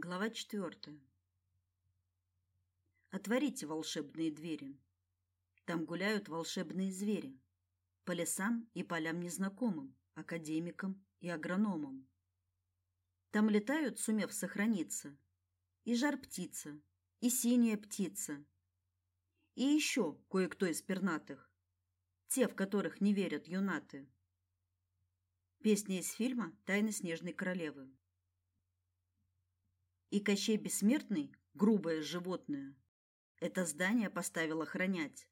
Глава четвертая. Отворите волшебные двери. Там гуляют волшебные звери. По лесам и полям незнакомым, академикам и агрономам. Там летают, сумев сохраниться, и жар-птица, и синяя птица, и еще кое-кто из пернатых, те, в которых не верят юнаты. Песня из фильма «Тайны снежной королевы». И Кощей Бессмертный, грубое животное, это здание поставил охранять.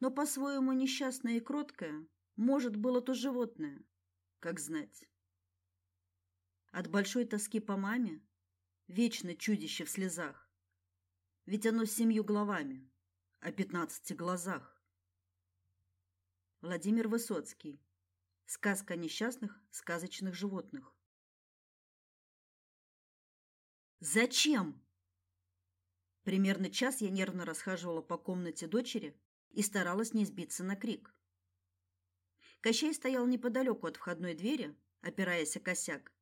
Но по-своему несчастное и кроткое, может, было то животное, как знать. От большой тоски по маме, вечно чудище в слезах, ведь оно с семью головами, о пятнадцати глазах. Владимир Высоцкий. Сказка несчастных сказочных животных. Зачем? Примерно час я нервно расхаживала по комнате дочери и старалась не сбиться на крик. Кощей стоял неподалеку от входной двери, опираясь о косяк,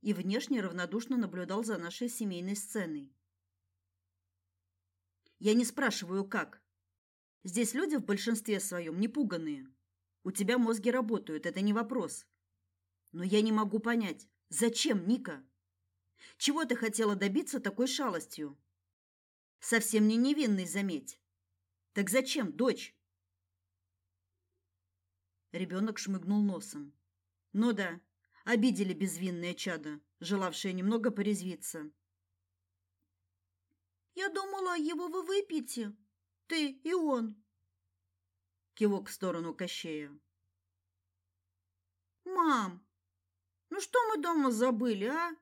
и внешне равнодушно наблюдал за нашей семейной сценой. Я не спрашиваю как. Здесь люди в большинстве своем не пуганые. У тебя мозги работают, это не вопрос. Но я не могу понять, зачем, Ника? Чего ты хотела добиться такой шалостью? Совсем не невинный, заметь. Так зачем, дочь? Ребенок шмыгнул носом. Ну да, обидели безвинное чадо, желавшее немного порезвиться. Я думала, его вы выпьете, ты и он. Кивок в сторону Кощея. Мам, ну что мы дома забыли, а?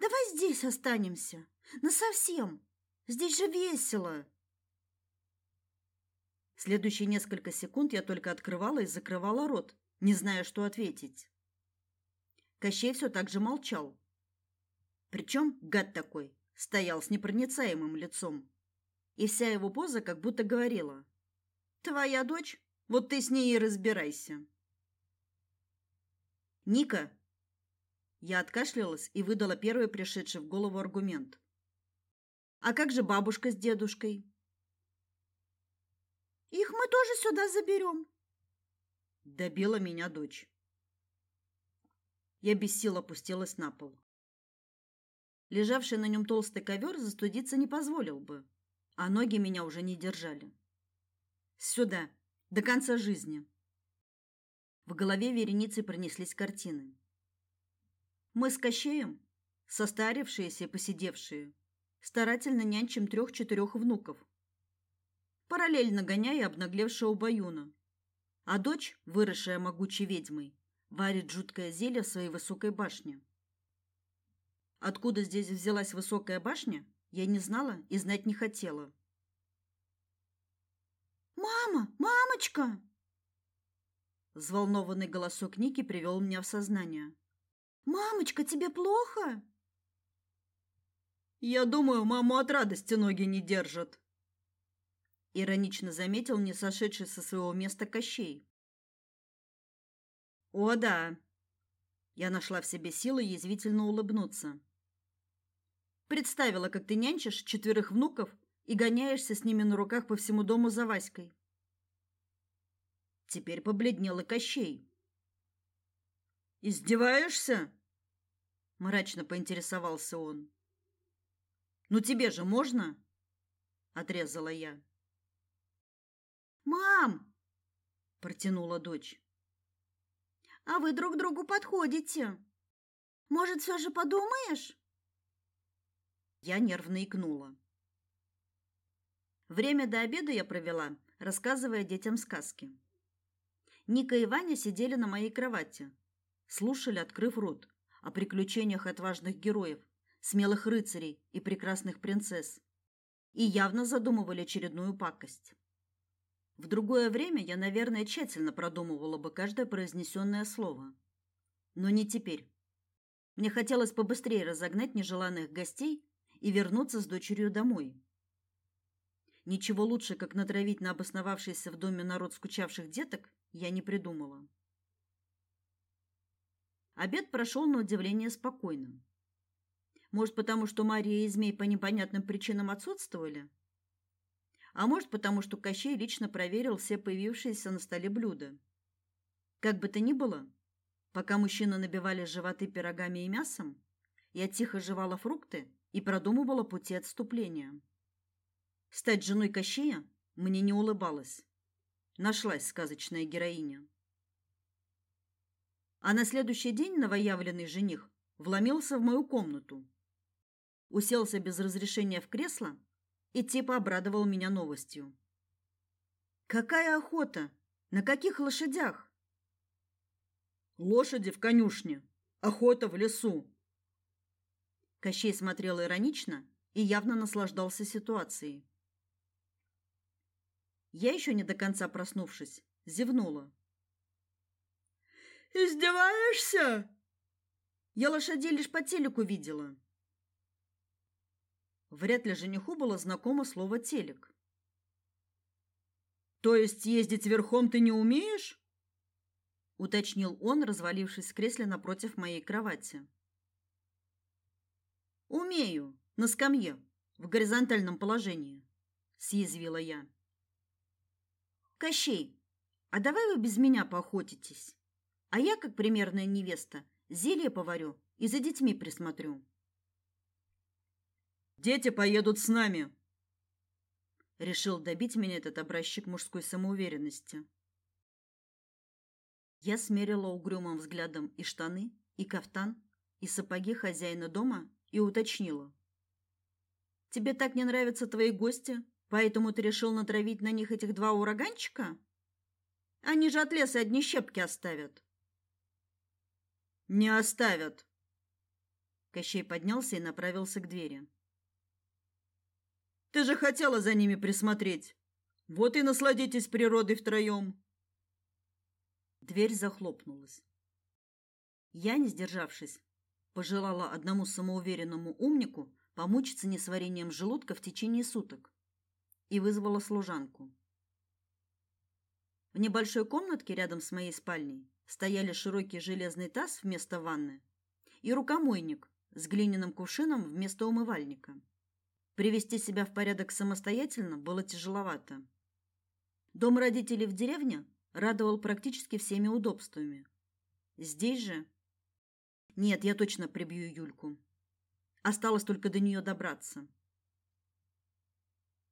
Давай здесь останемся. Насовсем. Здесь же весело. Следующие несколько секунд я только открывала и закрывала рот, не зная, что ответить. Кощей все так же молчал. Причем гад такой стоял с непроницаемым лицом, и вся его поза как будто говорила: "Твоя дочь, вот ты с ней и разбирайся". Ника я откашлялась и выдала первый пришедший в голову аргумент. А как же бабушка с дедушкой? Их мы тоже сюда заберем. Добила меня дочь. Я без сил опустилась на пол. Лежавший на нем толстый ковер застудиться не позволил бы, а ноги меня уже не держали. Сюда, до конца жизни. В голове вереницей пронеслись картины. Мы с Кощеем, состарившиеся и посидевшие, старательно нянчим трех-четырех внуков, параллельно гоняя обнаглевшего баюна. А дочь, выросшая могучей ведьмой, варит жуткое зелье в своей высокой башне. Откуда здесь взялась высокая башня, я не знала и знать не хотела. «Мама! Мамочка!» Взволнованный голосок Ники привел меня в сознание. Мамочка, тебе плохо? Я думаю, маму от радости ноги не держат. Иронично заметил не сошедший со своего места Кощей. О, да. Я нашла в себе силы язвительно улыбнуться. Представила, как ты нянчишь четверых внуков и гоняешься с ними на руках по всему дому за Васькой. Теперь побледнел и Кощей. Издеваешься? мрачно поинтересовался он. Ну тебе же можно? отрезала я. Мам, протянула дочь. А вы друг другу подходите. Может, все же подумаешь? Я нервно икнула. Время до обеда я провела, рассказывая детям сказки. Ника и Ваня сидели на моей кровати, слушали, открыв рот о приключениях отважных героев, смелых рыцарей и прекрасных принцесс, и явно задумывали очередную пакость. В другое время я, наверное, тщательно продумывала бы каждое произнесенное слово. Но не теперь. Мне хотелось побыстрее разогнать нежеланных гостей и вернуться с дочерью домой. Ничего лучше, как натравить на обосновавшийся в доме народ скучавших деток, я не придумала. Обед прошел на удивление спокойно. Может, потому что Мария и Змей по непонятным причинам отсутствовали? А может, потому что Кощей лично проверил все появившиеся на столе блюда. Как бы то ни было, пока мужчины набивали животы пирогами и мясом, я тихо жевала фрукты и продумывала пути отступления. Стать женой Кощея мне не улыбалось. Нашлась сказочная героиня. А на следующий день новоявленный жених вломился в мою комнату. Уселся без разрешения в кресло и типа обрадовал меня новостью. Какая охота? На каких лошадях? Лошади в конюшне, охота в лесу. Кощей смотрел иронично и явно наслаждался ситуацией. Я еще не до конца проснувшись, зевнула. Издеваешься? Я лошадей лишь по телеку видела. Вряд ли жениху было знакомо слово телек. То есть ездить верхом ты не умеешь? уточнил он, развалившись в кресле напротив моей кровати. Умею, на скамье, в горизонтальном положении, съязвила я. Кощей, а давай вы без меня поохотитесь? А я, как примерная невеста, зелье поварю и за детьми присмотрю. Дети поедут с нами. Решил добить меня этот образчик мужской самоуверенности. Я смерила угрюмым взглядом и штаны, и кафтан, и сапоги хозяина дома и уточнила: Тебе так не нравятся твои гости, Поэтому ты решил натравить на них этих два ураганчика? Они же от леса одни щепки оставят. Не оставят. Кощей поднялся и направился к двери. Ты же хотела за ними присмотреть. Вот и насладитесь природой втроем. Дверь захлопнулась. Я, не сдержавшись, пожелала одному самоуверенному умнику помучиться несварением желудка в течение суток и вызвала служанку. В небольшой комнатке рядом с моей спальней стояли широкий железный таз вместо ванны и рукомойник с глиняным кувшином вместо умывальника. Привести себя в порядок самостоятельно было тяжеловато. Дом родителей в деревне радовал практически всеми удобствами. Здесь же Нет, я точно прибью Юльку. Осталось только до нее добраться.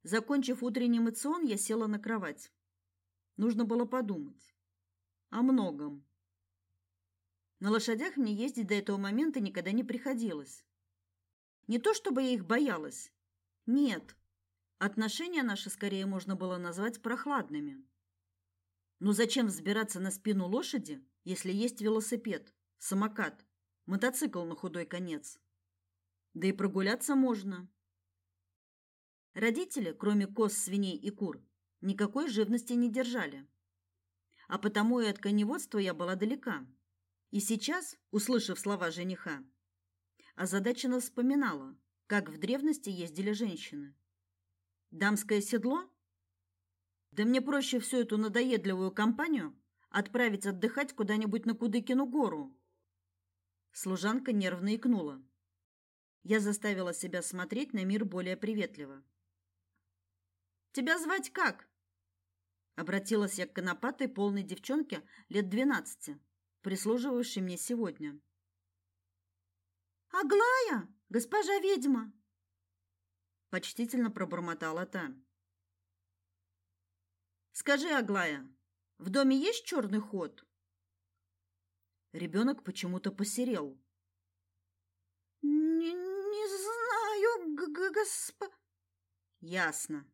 Закончив утренний мацион, я села на кровать. Нужно было подумать о многом. На лошадях мне ездить до этого момента никогда не приходилось. Не то чтобы я их боялась. Нет. Отношения наши скорее можно было назвать прохладными. Но зачем взбираться на спину лошади, если есть велосипед, самокат, мотоцикл на худой конец? Да и прогуляться можно. Родители, кроме коз, свиней и кур, никакой живности не держали. А потому и от коневодства я была далека. И сейчас, услышав слова жениха, озадаченно вспоминала, как в древности ездили женщины. Дамское седло? Да мне проще всю эту надоедливую компанию отправить отдыхать куда-нибудь на Кудыкину гору. Служанка нервно икнула. Я заставила себя смотреть на мир более приветливо. Тебя звать как? Обратилась я к конопатой полной девчонке лет двенадцати, прислуживавшей мне сегодня. Аглая, госпожа ведьма, почтительно пробормотала та. Скажи, Аглая, в доме есть черный ход? Ребенок почему-то посерел. Не, не знаю, госп... Ясно.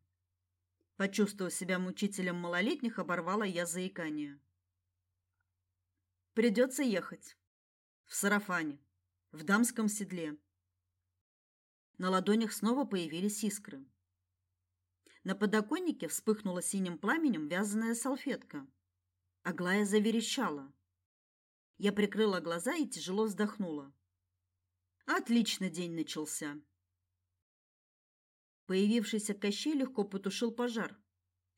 Почувствовав себя мучителем малолетних, оборвала я заикание. Придется ехать. В сарафане, в дамском седле. На ладонях снова появились искры. На подоконнике вспыхнула синим пламенем вязаная салфетка. Аглая заверещала. Я прикрыла глаза и тяжело вздохнула. Отлично день начался. Появившийся Кощей легко потушил пожар.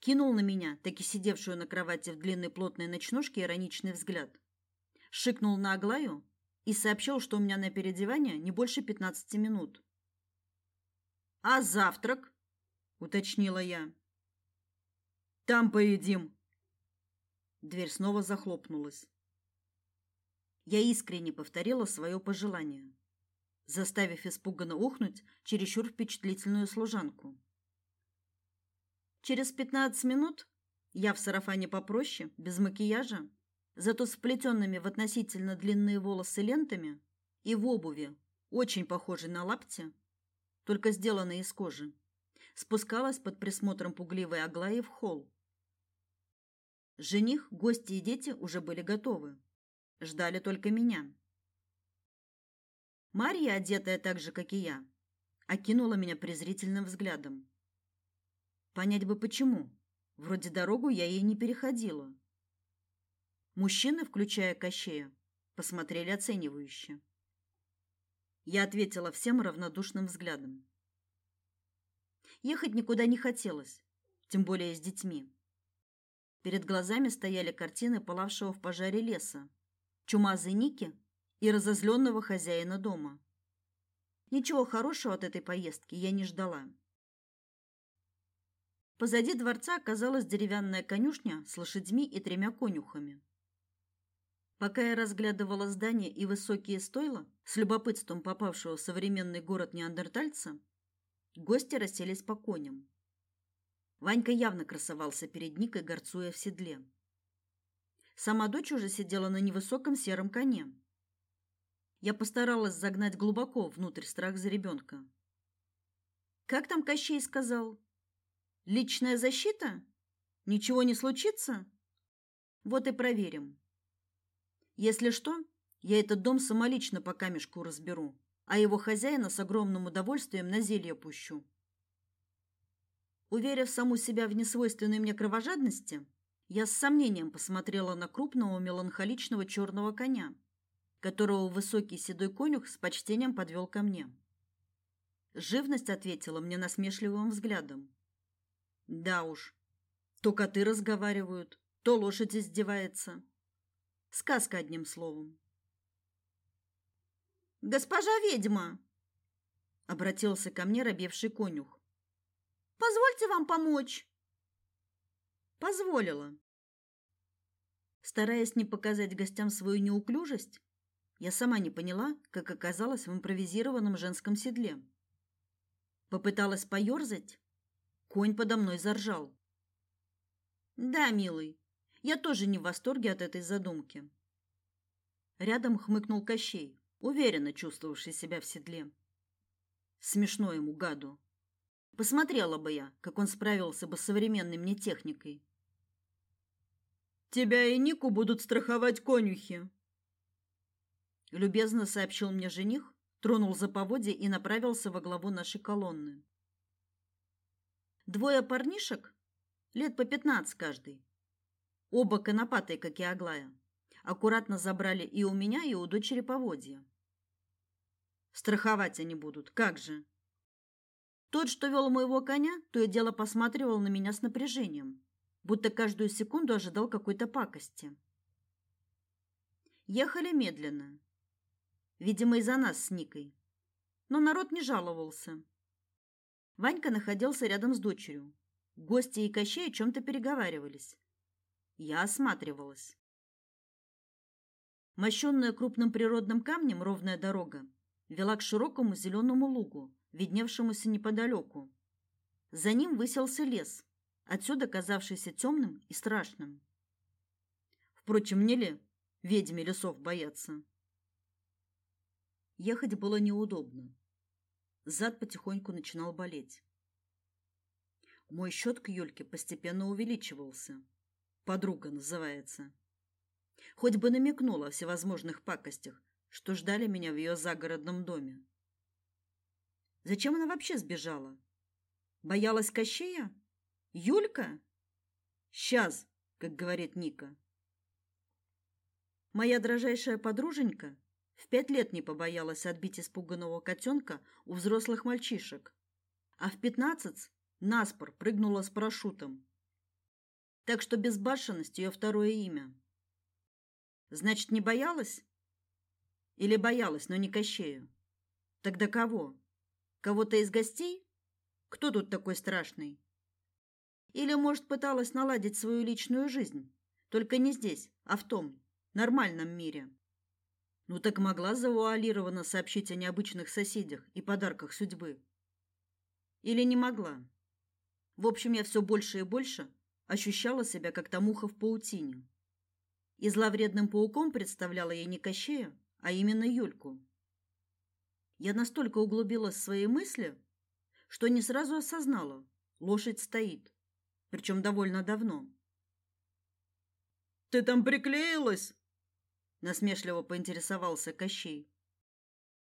Кинул на меня, таки сидевшую на кровати в длинной плотной ночнушке, ироничный взгляд. Шикнул на Аглаю и сообщил, что у меня на переодевание не больше 15 минут. А завтрак? уточнила я. Там поедим. Дверь снова захлопнулась. Я искренне повторила свое пожелание, заставив испуганно ухнуть чересчур впечатлительную служанку. Через пятнадцать минут я в сарафане попроще, без макияжа, зато с вплетенными в относительно длинные волосы лентами и в обуви, очень похожей на лапти, только сделанной из кожи, спускалась под присмотром пугливой Аглаи в холл. Жених, гости и дети уже были готовы. Ждали только меня. Марья, одетая так же, как и я, окинула меня презрительным взглядом. Понять бы почему. Вроде дорогу я ей не переходила. Мужчины, включая Кощея, посмотрели оценивающе. Я ответила всем равнодушным взглядом. Ехать никуда не хотелось, тем более с детьми. Перед глазами стояли картины пылавшего в пожаре леса, чумазой Ники и разозленного хозяина дома. Ничего хорошего от этой поездки я не ждала. Позади дворца оказалась деревянная конюшня с лошадьми и тремя конюхами. Пока я разглядывала здание и высокие стойла, с любопытством попавшего в современный город неандертальца, гости расселись по коням. Ванька явно красовался перед Никой, горцуя в седле. Сама дочь уже сидела на невысоком сером коне. Я постаралась загнать глубоко внутрь страх за ребенка. Как там Кощей сказал? Личная защита? Ничего не случится? Вот и проверим. Если что, я этот дом самолично по камешку разберу, а его хозяина с огромным удовольствием на зелье пущу. Уверив саму себя в несвойственной мне кровожадности, я с сомнением посмотрела на крупного меланхоличного черного коня, которого высокий седой конюх с почтением подвел ко мне. Живность ответила мне насмешливым взглядом. Да уж. То коты разговаривают, то лошадь издевается. Сказка одним словом. Госпожа ведьма, обратился ко мне робевший конюх. Позвольте вам помочь. Позволила. Стараясь не показать гостям свою неуклюжесть, я сама не поняла, как оказалась в импровизированном женском седле. Попыталась поёрзать, Конь подо мной заржал. Да, милый, я тоже не в восторге от этой задумки. Рядом хмыкнул Кощей, уверенно чувствовавший себя в седле. Смешно ему гаду. Посмотрела бы я, как он справился бы с современной мне техникой. Тебя и Нику будут страховать конюхи. Любезно сообщил мне жених, тронул за поводья и направился во главу нашей колонны. Двое парнишек, лет по пятнадцать каждый, оба конопатые, как и Аглая, аккуратно забрали и у меня, и у дочери поводья. Страховать они будут, как же? Тот, что вел моего коня, то и дело посматривал на меня с напряжением, будто каждую секунду ожидал какой-то пакости. Ехали медленно. Видимо, из-за нас с Никой. Но народ не жаловался. Ванька находился рядом с дочерью. Гости и Кощей о чем-то переговаривались. Я осматривалась. Мощенная крупным природным камнем ровная дорога вела к широкому зеленому лугу, видневшемуся неподалеку. За ним высился лес, отсюда казавшийся темным и страшным. Впрочем, не ли ведьме лесов бояться? Ехать было неудобно. Зад потихоньку начинал болеть. Мой счет к Юльке постепенно увеличивался. Подруга называется. Хоть бы намекнула о всевозможных пакостях, что ждали меня в ее загородном доме. Зачем она вообще сбежала? Боялась Кощея? Юлька? Сейчас, как говорит Ника. Моя дрожайшая подруженька в пять лет не побоялась отбить испуганного котенка у взрослых мальчишек, а в пятнадцать наспор прыгнула с парашютом. Так что безбашенность ее второе имя. Значит, не боялась? Или боялась, но не Кощею? Тогда кого? Кого-то из гостей? Кто тут такой страшный? Или, может, пыталась наладить свою личную жизнь, только не здесь, а в том нормальном мире? Ну так могла завуалированно сообщить о необычных соседях и подарках судьбы. Или не могла? В общем, я все больше и больше ощущала себя как та муха в паутине. И зловредным пауком представляла я не Кощея, а именно Юльку. Я настолько углубилась в свои мысли, что не сразу осознала, лошадь стоит, причем довольно давно. Ты там приклеилась? насмешливо поинтересовался Кощей.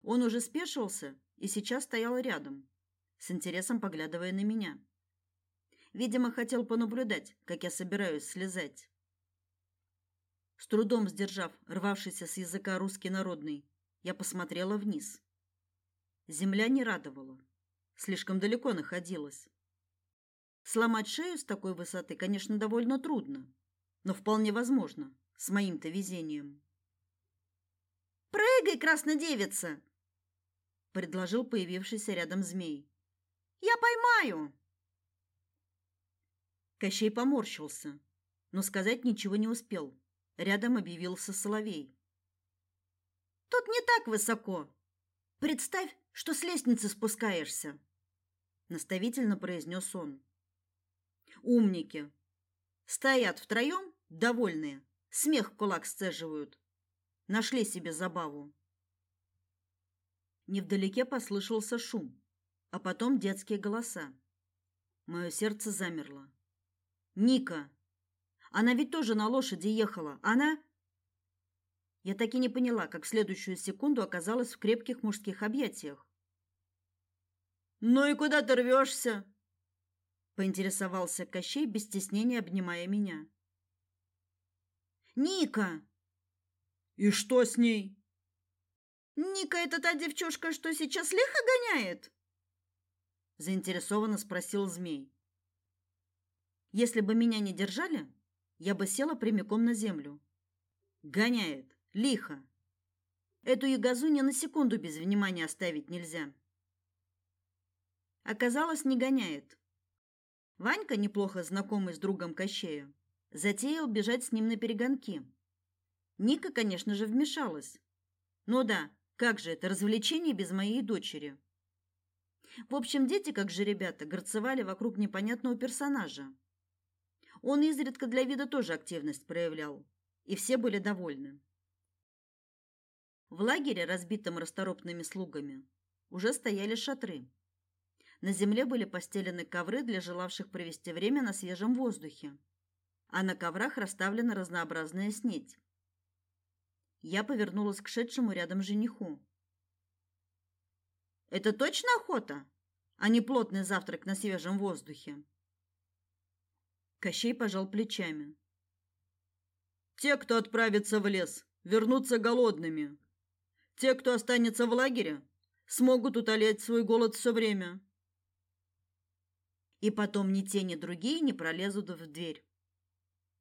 Он уже спешился и сейчас стоял рядом, с интересом поглядывая на меня. Видимо, хотел понаблюдать, как я собираюсь слезать. С трудом сдержав рвавшийся с языка русский народный, я посмотрела вниз. Земля не радовала. Слишком далеко находилась. Сломать шею с такой высоты, конечно, довольно трудно, но вполне возможно, с моим-то везением. «Прыгай, краснодевица!» — предложил появившийся рядом змей. «Я поймаю!» Кощей поморщился, но сказать ничего не успел. Рядом объявился соловей. «Тут не так высоко. Представь, что с лестницы спускаешься!» Наставительно произнес он. «Умники! Стоят втроем, довольные, смех в кулак сцеживают. Нашли себе забаву!» Невдалеке послышался шум, а потом детские голоса. Мое сердце замерло. Ника. Она ведь тоже на лошади ехала. Она Я так и не поняла, как в следующую секунду оказалась в крепких мужских объятиях. Ну и куда ты рвешься? поинтересовался Кощей без стеснения, обнимая меня. Ника. И что с ней? Ника это та девчушка, что сейчас лихо гоняет? заинтересованно спросил змей. Если бы меня не держали, я бы села прямиком на землю. Гоняет, лихо. Эту ягозу ни на секунду без внимания оставить нельзя. Оказалось, не гоняет. Ванька, неплохо знакомый с другом Кощея, затеял бежать с ним на перегонки. Ника, конечно же, вмешалась. Ну да, как же это развлечение без моей дочери? В общем, дети, как же ребята, горцевали вокруг непонятного персонажа. Он изредка для вида тоже активность проявлял, и все были довольны. В лагере, разбитом расторопными слугами, уже стояли шатры. На земле были постелены ковры для желавших провести время на свежем воздухе, а на коврах расставлена разнообразная снедь. Я повернулась к шедшему рядом жениху. Это точно охота, а не плотный завтрак на свежем воздухе? Кощей пожал плечами. Те, кто отправится в лес, вернутся голодными. Те, кто останется в лагере, смогут утолять свой голод все время. И потом ни те, ни другие не пролезут в дверь.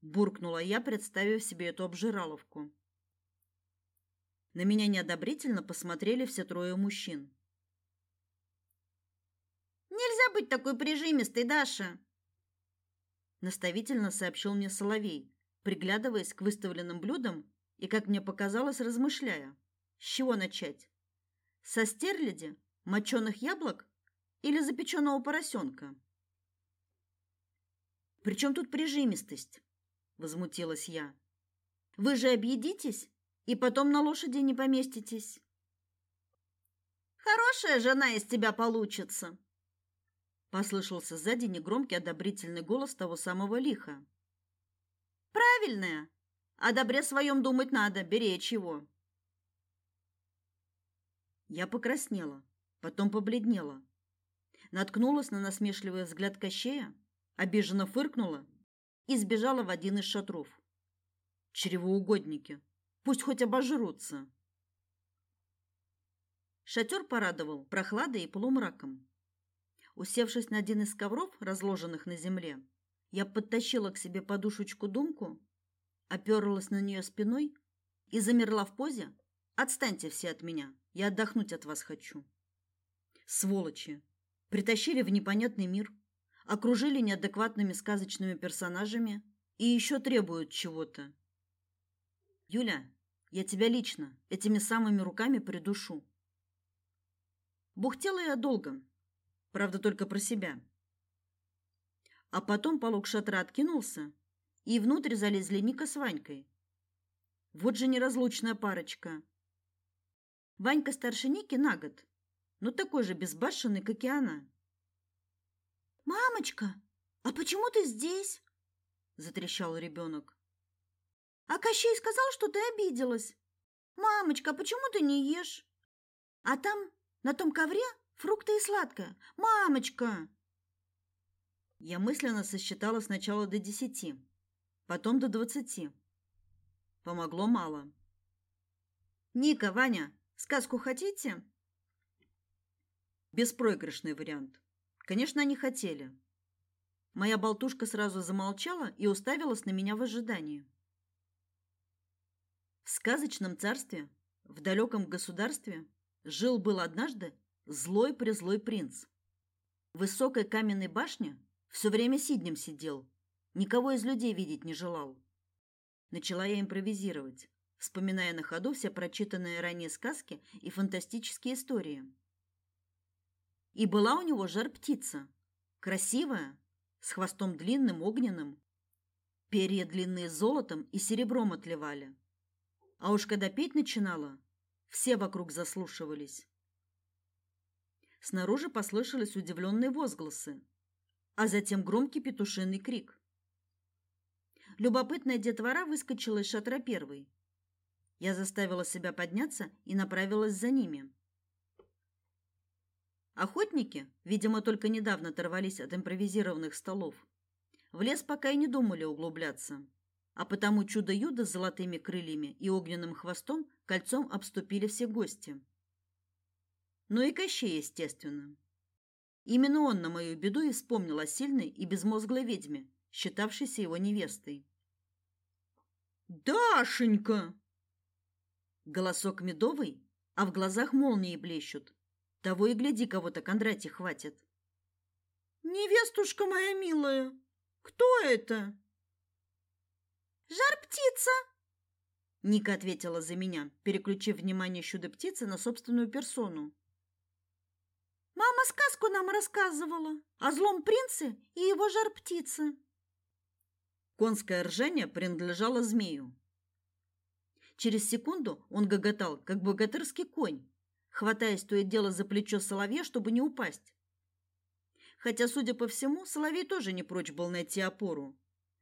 Буркнула я, представив себе эту обжираловку. На меня неодобрительно посмотрели все трое мужчин. Нельзя быть такой прижимистой, Даша, наставительно сообщил мне Соловей, приглядываясь к выставленным блюдам и, как мне показалось, размышляя, с чего начать: со стерляди, моченых яблок или запеченного поросенка. Причем тут прижимистость? возмутилась я. Вы же объедитесь и потом на лошади не поместитесь. Хорошая жена из тебя получится, Послышался сзади негромкий одобрительный голос того самого лиха. Правильная. О добре своем думать надо, беречь его. Я покраснела, потом побледнела. Наткнулась на насмешливый взгляд Кощея, обиженно фыркнула и сбежала в один из шатров. Чревоугодники, пусть хоть обожрутся. Шатер порадовал прохладой и полумраком. Усевшись на один из ковров, разложенных на земле, я подтащила к себе подушечку-думку, оперлась на нее спиной и замерла в позе, Отстаньте все от меня. Я отдохнуть от вас хочу. Сволочи. Притащили в непонятный мир, окружили неадекватными сказочными персонажами и еще требуют чего-то. Юля, я тебя лично этими самыми руками придушу. Бухтела я долго, правда, только про себя. А потом полог шатра откинулся, и внутрь залезли Ника с Ванькой. Вот же неразлучная парочка. Ванька старше Ники на год, но такой же безбашенный, как и она. «Мамочка, а почему ты здесь?» – затрещал ребенок. «А Кощей сказал, что ты обиделась. Мамочка, а почему ты не ешь? А там, на том ковре, фрукты и сладкое. Мамочка!» Я мысленно сосчитала сначала до десяти, потом до двадцати. Помогло мало. «Ника, Ваня, сказку хотите?» Беспроигрышный вариант. Конечно, они хотели. Моя болтушка сразу замолчала и уставилась на меня в ожидании. В сказочном царстве, в далеком государстве, жил-был однажды злой-призлой принц. В высокой каменной башне все время сиднем сидел, никого из людей видеть не желал. Начала я импровизировать, вспоминая на ходу все прочитанные ранее сказки и фантастические истории. И была у него жар-птица, красивая, с хвостом длинным, огненным. Перья длинные золотом и серебром отливали. А уж когда петь начинала, все вокруг заслушивались. Снаружи послышались удивленные возгласы, а затем громкий петушиный крик. Любопытная детвора выскочила из шатра первой. Я заставила себя подняться и направилась за ними. Охотники, видимо, только недавно оторвались от импровизированных столов. В лес пока и не думали углубляться, а потому чудо-юдо с золотыми крыльями и огненным хвостом кольцом обступили все гости. Ну и Кощей, естественно. Именно он на мою беду и вспомнил о сильной и безмозглой ведьме, считавшейся его невестой. «Дашенька!» Голосок медовый, а в глазах молнии блещут. Того и гляди, кого-то Кондратий хватит. Невестушка моя милая, кто это? Жар-птица. Ника ответила за меня, переключив внимание чудо-птицы на собственную персону. Мама сказку нам рассказывала о злом принце и его жар-птице. Конское ржание принадлежало змею. Через секунду он гоготал, как богатырский конь, хватаясь то и дело за плечо соловья, чтобы не упасть. Хотя, судя по всему, соловей тоже не прочь был найти опору.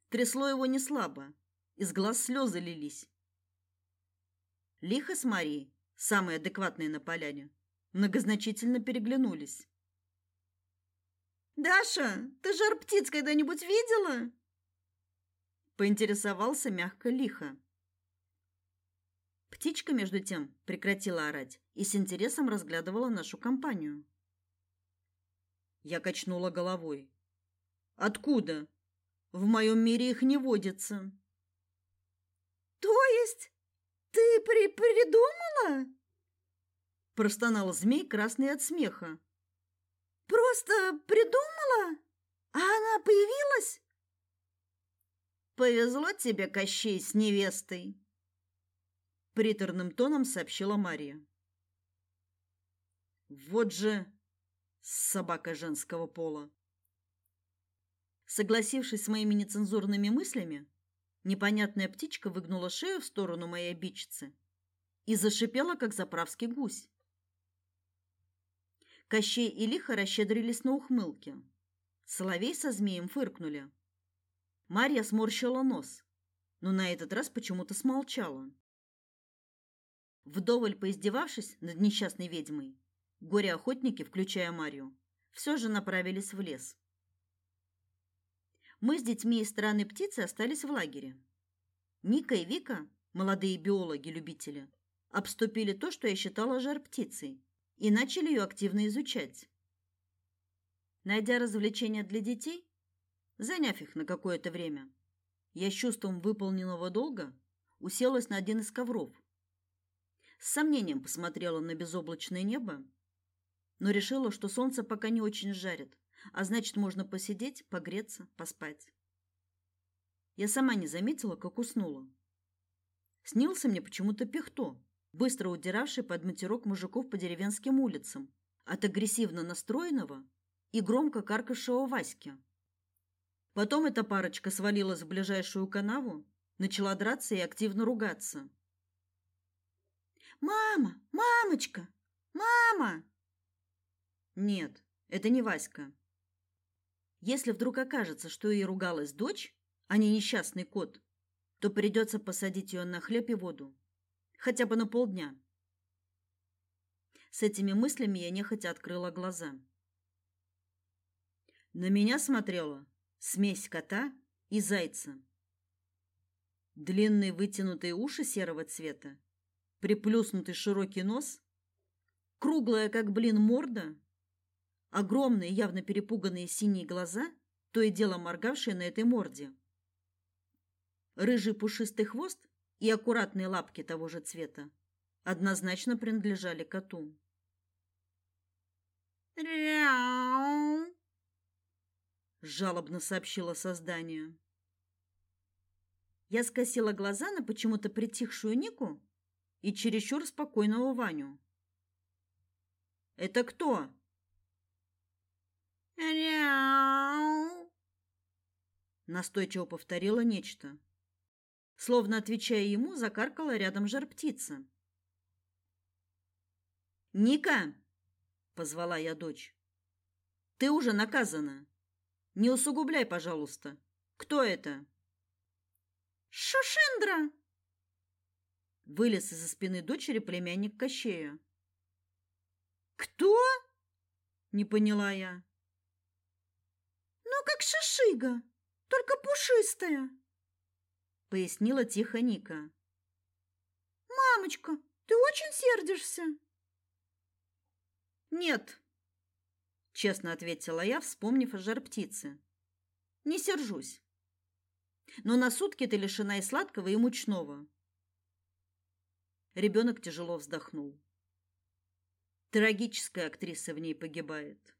Трясло его не слабо, из глаз слезы лились. Лиха с Марией, самые адекватные на поляне, многозначительно переглянулись. «Даша, ты жар птиц когда-нибудь видела?» Поинтересовался мягко Лиха. Птичка, между тем, прекратила орать и с интересом разглядывала нашу компанию. Я качнула головой. Откуда? В моем мире их не водится. То есть ты при придумала? Простонал змей, красный от смеха. Просто придумала? А она появилась? Повезло тебе, Кощей, с невестой приторным тоном сообщила Мария. Вот же собака женского пола. Согласившись с моими нецензурными мыслями, непонятная птичка выгнула шею в сторону моей обидчицы и зашипела, как заправский гусь. Кощей и Лиха расщедрились на ухмылки. Соловей со змеем фыркнули. Марья сморщила нос, но на этот раз почему-то смолчала. Вдоволь поиздевавшись над несчастной ведьмой, горе-охотники, включая Марию, все же направились в лес. Мы с детьми из страны птицы остались в лагере. Ника и Вика, молодые биологи-любители, обступили то, что я считала жар-птицей, и начали ее активно изучать. Найдя развлечения для детей, заняв их на какое-то время, я с чувством выполненного долга уселась на один из ковров, С сомнением посмотрела на безоблачное небо, но решила, что солнце пока не очень жарит, а значит, можно посидеть, погреться, поспать. Я сама не заметила, как уснула. Снился мне почему-то Пехто, быстро удиравший под матерок мужиков по деревенским улицам, от агрессивно настроенного и громко каркавшего Васьки. Потом эта парочка свалилась в ближайшую канаву, начала драться и активно ругаться. «Мама! Мамочка! Мама!» Нет, это не Васька. Если вдруг окажется, что и ругалась дочь, а не несчастный кот, то придется посадить ее на хлеб и воду, хотя бы на полдня. С этими мыслями я нехотя открыла глаза. На меня смотрела смесь кота и зайца. Длинные вытянутые уши серого цвета, приплюснутый широкий нос, круглая как блин морда, огромные явно перепуганные синие глаза, то и дело моргавшие на этой морде рыжий пушистый хвост и аккуратные лапки того же цвета однозначно принадлежали коту. «Ряу!» — жалобно сообщило создание. Я скосила глаза на почему-то притихшую Нику и чересчур спокойного Ваню. «Это кто?» «Ряу!» Настойчиво повторила нечто. Словно отвечая ему, закаркала рядом жар-птица. «Ника!» — позвала я дочь. «Ты уже наказана. Не усугубляй, пожалуйста. Кто это?» «Шушендра!» Вылез из-за спины дочери племянник Кощея. «Кто?» — не поняла я. «Ну, как шишига, только пушистая!» Пояснила тихо Ника. Мамочка, ты очень сердишься? Нет, честно ответила я, вспомнив о жар-птице. Не сержусь. Но на сутки ты лишена и сладкого, и мучного. Ребенок тяжело вздохнул. Трагическая актриса в ней погибает.